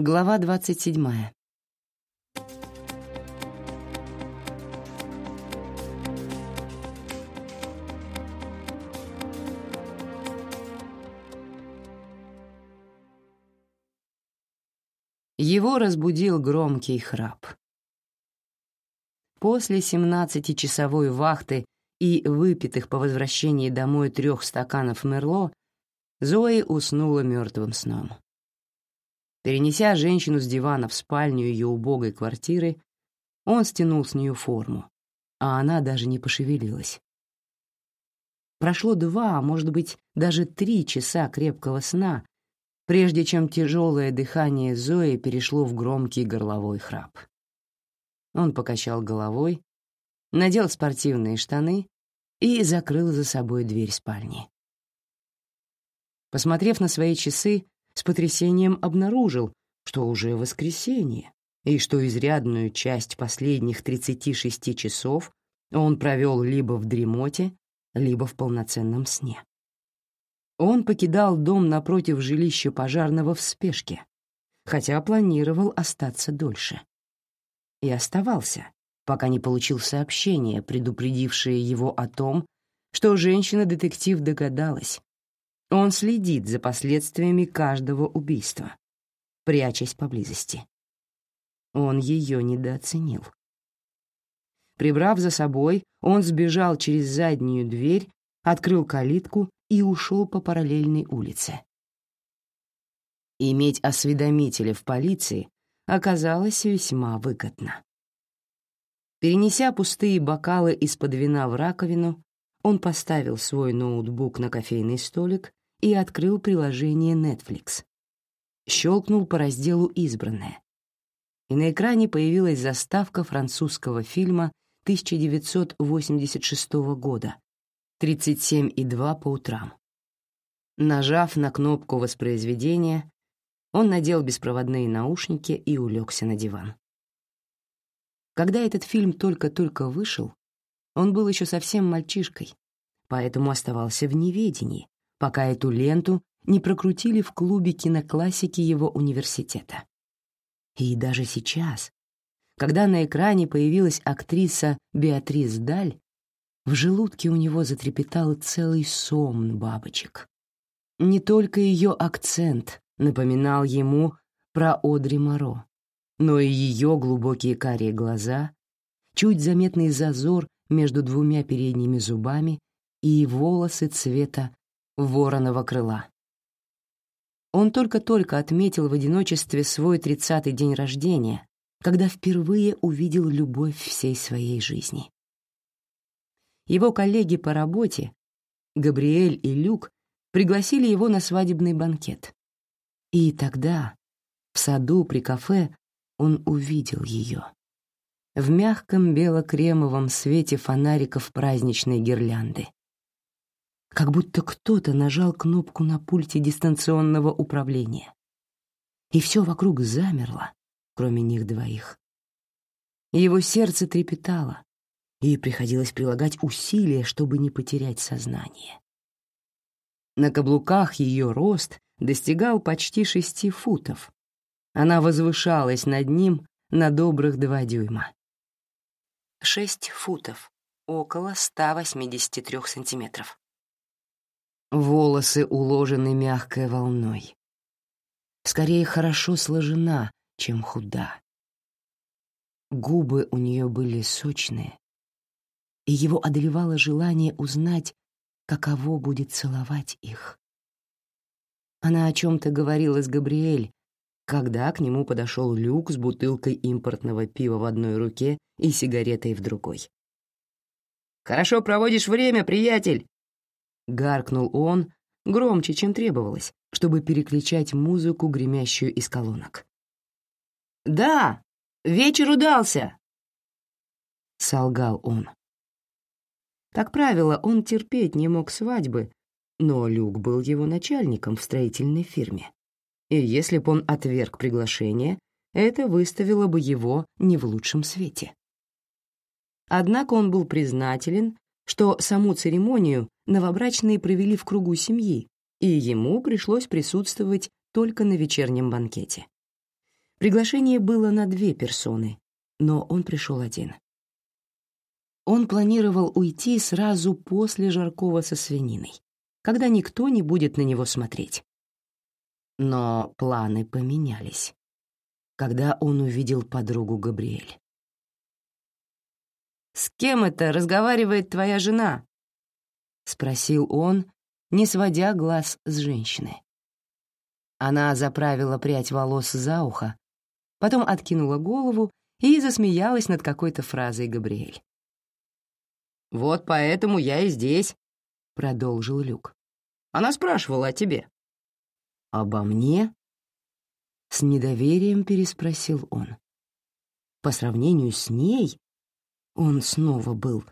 Глава двадцать седьмая. Его разбудил громкий храп. После семнадцатичасовой вахты и выпитых по возвращении домой трех стаканов Мерло, Зои уснула мертвым сном. Перенеся женщину с дивана в спальню ее убогой квартиры, он стянул с нее форму, а она даже не пошевелилась. Прошло два, а может быть, даже три часа крепкого сна, прежде чем тяжелое дыхание Зои перешло в громкий горловой храп. Он покачал головой, надел спортивные штаны и закрыл за собой дверь спальни. Посмотрев на свои часы, с потрясением обнаружил, что уже воскресенье, и что изрядную часть последних 36 часов он провел либо в дремоте, либо в полноценном сне. Он покидал дом напротив жилища пожарного в спешке, хотя планировал остаться дольше. И оставался, пока не получил сообщение, предупредившее его о том, что женщина-детектив догадалась. Он следит за последствиями каждого убийства, прячась поблизости. Он ее недооценил. Прибрав за собой, он сбежал через заднюю дверь, открыл калитку и ушел по параллельной улице. Иметь осведомителя в полиции оказалось весьма выгодно. Перенеся пустые бокалы из-под вина в раковину, он поставил свой ноутбук на кофейный столик и открыл приложение Netflix. Щелкнул по разделу «Избранное». И на экране появилась заставка французского фильма 1986 года «37,2 по утрам». Нажав на кнопку воспроизведения, он надел беспроводные наушники и улегся на диван. Когда этот фильм только-только вышел, он был еще совсем мальчишкой, поэтому оставался в неведении, пока эту ленту не прокрутили в клубе киноклассики его университета. И даже сейчас, когда на экране появилась актриса Беатрис Даль, в желудке у него затрепетал целый сомн бабочек. Не только ее акцент напоминал ему про Одри Моро, но и ее глубокие карие глаза, чуть заметный зазор между двумя передними зубами и волосы цвета вороного крыла. Он только-только отметил в одиночестве свой тридцатый день рождения, когда впервые увидел любовь всей своей жизни. Его коллеги по работе, Габриэль и Люк, пригласили его на свадебный банкет. И тогда, в саду при кафе, он увидел ее. В мягком бело-кремовом свете фонариков праздничной гирлянды. Как будто кто-то нажал кнопку на пульте дистанционного управления. И все вокруг замерло, кроме них двоих. Его сердце трепетало, и приходилось прилагать усилия, чтобы не потерять сознание. На каблуках ее рост достигал почти шести футов, она возвышалась над ним на добрых два дюйма. Шесть футов, около 183 сантиметров. Волосы уложены мягкой волной. Скорее хорошо сложена, чем худа. Губы у нее были сочные, и его одолевало желание узнать, каково будет целовать их. Она о чем-то говорила с Габриэль, когда к нему подошел Люк с бутылкой импортного пива в одной руке и сигаретой в другой. «Хорошо проводишь время, приятель!» Гаркнул он громче, чем требовалось, чтобы переключать музыку, гремящую из колонок. «Да, вечер удался!» Солгал он. Как правило, он терпеть не мог свадьбы, но Люк был его начальником в строительной фирме и если бы он отверг приглашение, это выставило бы его не в лучшем свете. Однако он был признателен, что саму церемонию новобрачные провели в кругу семьи, и ему пришлось присутствовать только на вечернем банкете. Приглашение было на две персоны, но он пришел один. Он планировал уйти сразу после жаркого со свининой, когда никто не будет на него смотреть. Но планы поменялись, когда он увидел подругу Габриэль. «С кем это разговаривает твоя жена?» — спросил он, не сводя глаз с женщины. Она заправила прядь волос за ухо, потом откинула голову и засмеялась над какой-то фразой Габриэль. «Вот поэтому я и здесь», — продолжил Люк. «Она спрашивала о тебе». «Обо мне?» С недоверием переспросил он. По сравнению с ней он снова был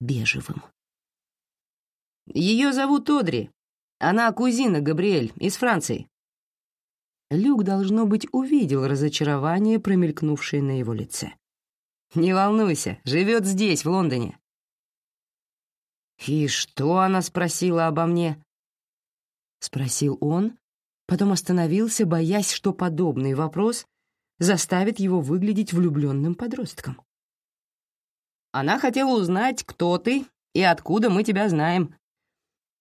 бежевым. Ее зовут Одри. Она кузина Габриэль из Франции». Люк, должно быть, увидел разочарование, промелькнувшее на его лице. «Не волнуйся, живет здесь, в Лондоне. «И что она спросила обо мне?» Спросил он, потом остановился, боясь, что подобный вопрос заставит его выглядеть влюбленным подростком. «Она хотела узнать, кто ты и откуда мы тебя знаем.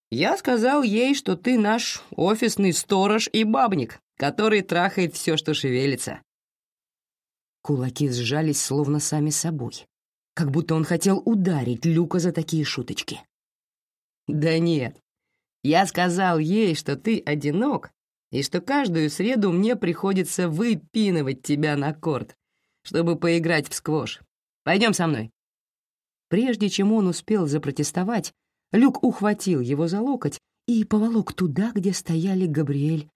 Я сказал ей, что ты наш офисный сторож и бабник, который трахает все, что шевелится». Кулаки сжались словно сами собой как будто он хотел ударить Люка за такие шуточки. «Да нет. Я сказал ей, что ты одинок, и что каждую среду мне приходится выпинывать тебя на корт, чтобы поиграть в сквош. Пойдем со мной». Прежде чем он успел запротестовать, Люк ухватил его за локоть и поволок туда, где стояли Габриэль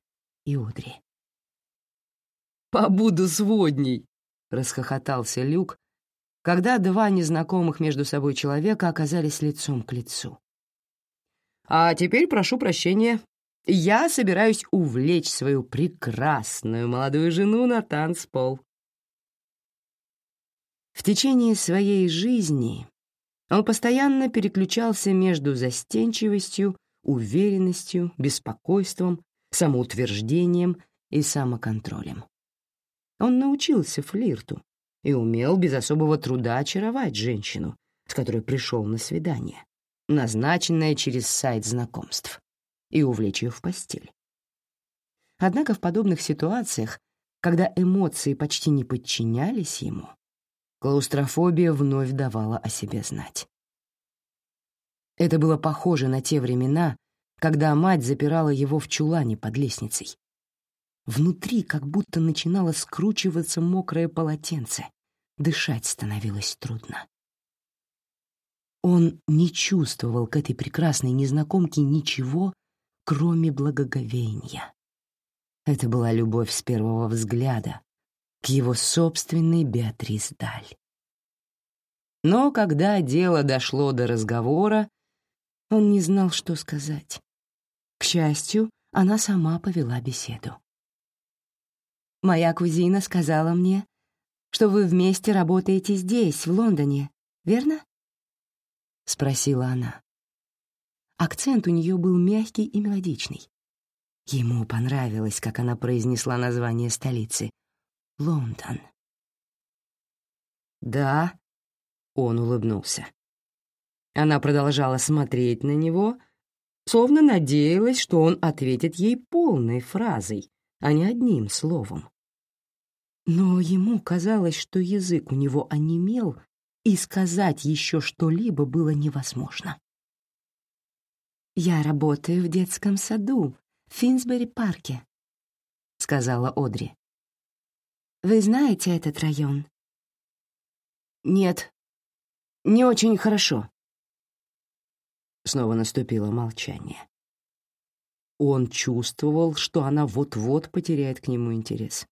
и Одри. «Побуду сводней!» — расхохотался Люк, когда два незнакомых между собой человека оказались лицом к лицу. «А теперь прошу прощения. Я собираюсь увлечь свою прекрасную молодую жену на танцпол». В течение своей жизни он постоянно переключался между застенчивостью, уверенностью, беспокойством, самоутверждением и самоконтролем. Он научился флирту, и умел без особого труда очаровать женщину, с которой пришел на свидание, назначенное через сайт знакомств, и увлечь ее в постель. Однако в подобных ситуациях, когда эмоции почти не подчинялись ему, клаустрофобия вновь давала о себе знать. Это было похоже на те времена, когда мать запирала его в чулане под лестницей, Внутри как будто начинало скручиваться мокрое полотенце. Дышать становилось трудно. Он не чувствовал к этой прекрасной незнакомке ничего, кроме благоговения. Это была любовь с первого взгляда к его собственной Беатрис Даль. Но когда дело дошло до разговора, он не знал, что сказать. К счастью, она сама повела беседу. Моя кузина сказала мне, что вы вместе работаете здесь, в Лондоне, верно?» — спросила она. Акцент у нее был мягкий и мелодичный. Ему понравилось, как она произнесла название столицы — Лондон. «Да», — он улыбнулся. Она продолжала смотреть на него, словно надеялась, что он ответит ей полной фразой, а не одним словом. Но ему казалось, что язык у него онемел, и сказать еще что-либо было невозможно. «Я работаю в детском саду, в Финсбери-парке», — сказала Одри. «Вы знаете этот район?» «Нет, не очень хорошо». Снова наступило молчание. Он чувствовал, что она вот-вот потеряет к нему интерес.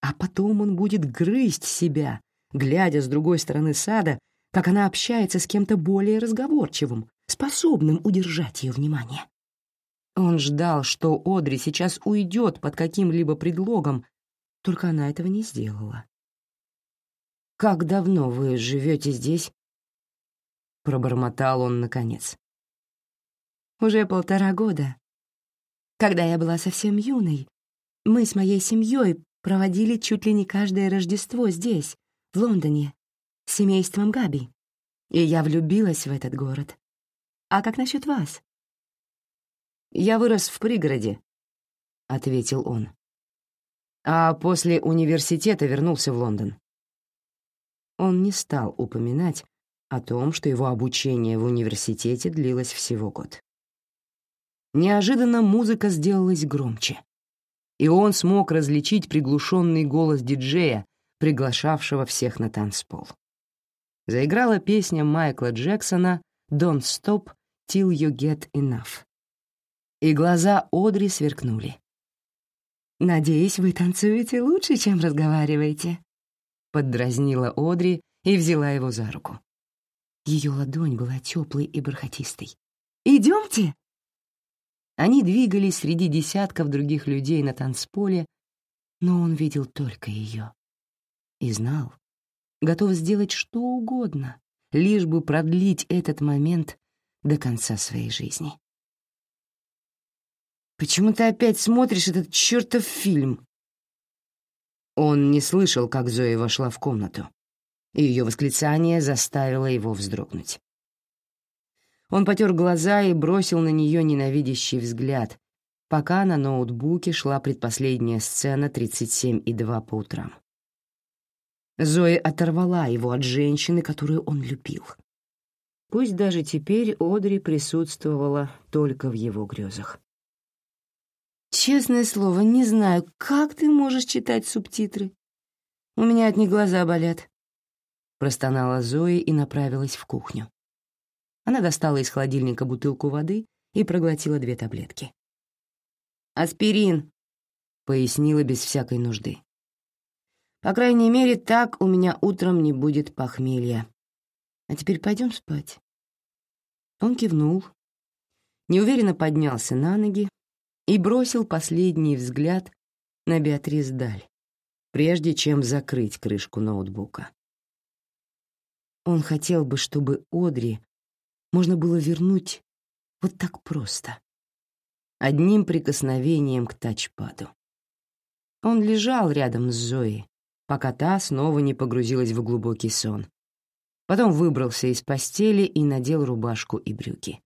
А потом он будет грызть себя, глядя с другой стороны сада, как она общается с кем-то более разговорчивым, способным удержать ее внимание. Он ждал, что Одри сейчас уйдет под каким-либо предлогом, только она этого не сделала. «Как давно вы живете здесь?» Пробормотал он наконец. «Уже полтора года. Когда я была совсем юной, мы с моей семьей проводили чуть ли не каждое Рождество здесь, в Лондоне, с семейством Габи. И я влюбилась в этот город. А как насчет вас? «Я вырос в пригороде», — ответил он. «А после университета вернулся в Лондон». Он не стал упоминать о том, что его обучение в университете длилось всего год. Неожиданно музыка сделалась громче, и он смог различить приглушенный голос диджея, приглашавшего всех на танцпол. Заиграла песня Майкла Джексона «Don't Stop Till You Get Enough». И глаза Одри сверкнули. «Надеюсь, вы танцуете лучше, чем разговариваете», — поддразнила Одри и взяла его за руку. Ее ладонь была теплой и бархатистой. «Идемте!» Они двигались среди десятков других людей на танцполе, но он видел только ее. И знал, готов сделать что угодно, лишь бы продлить этот момент до конца своей жизни. «Почему ты опять смотришь этот чертов фильм?» Он не слышал, как Зоя вошла в комнату, и ее восклицание заставило его вздрогнуть. Он потер глаза и бросил на нее ненавидящий взгляд, пока на ноутбуке шла предпоследняя сцена 37,2 по утрам. Зоя оторвала его от женщины, которую он любил. Пусть даже теперь Одри присутствовала только в его грезах. «Честное слово, не знаю, как ты можешь читать субтитры? У меня от них глаза болят», — простонала Зоя и направилась в кухню. Она достала из холодильника бутылку воды и проглотила две таблетки. «Аспирин», — пояснила без всякой нужды. «По крайней мере, так у меня утром не будет похмелья. А теперь пойдем спать». Он кивнул, неуверенно поднялся на ноги и бросил последний взгляд на Беатрис Даль, прежде чем закрыть крышку ноутбука. Он хотел бы, чтобы Одри можно было вернуть вот так просто, одним прикосновением к тачпаду. Он лежал рядом с Зоей, пока та снова не погрузилась в глубокий сон. Потом выбрался из постели и надел рубашку и брюки.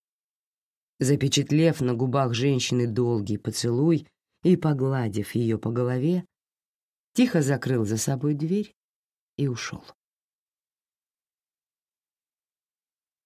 Запечатлев на губах женщины долгий поцелуй и погладив ее по голове, тихо закрыл за собой дверь и ушел.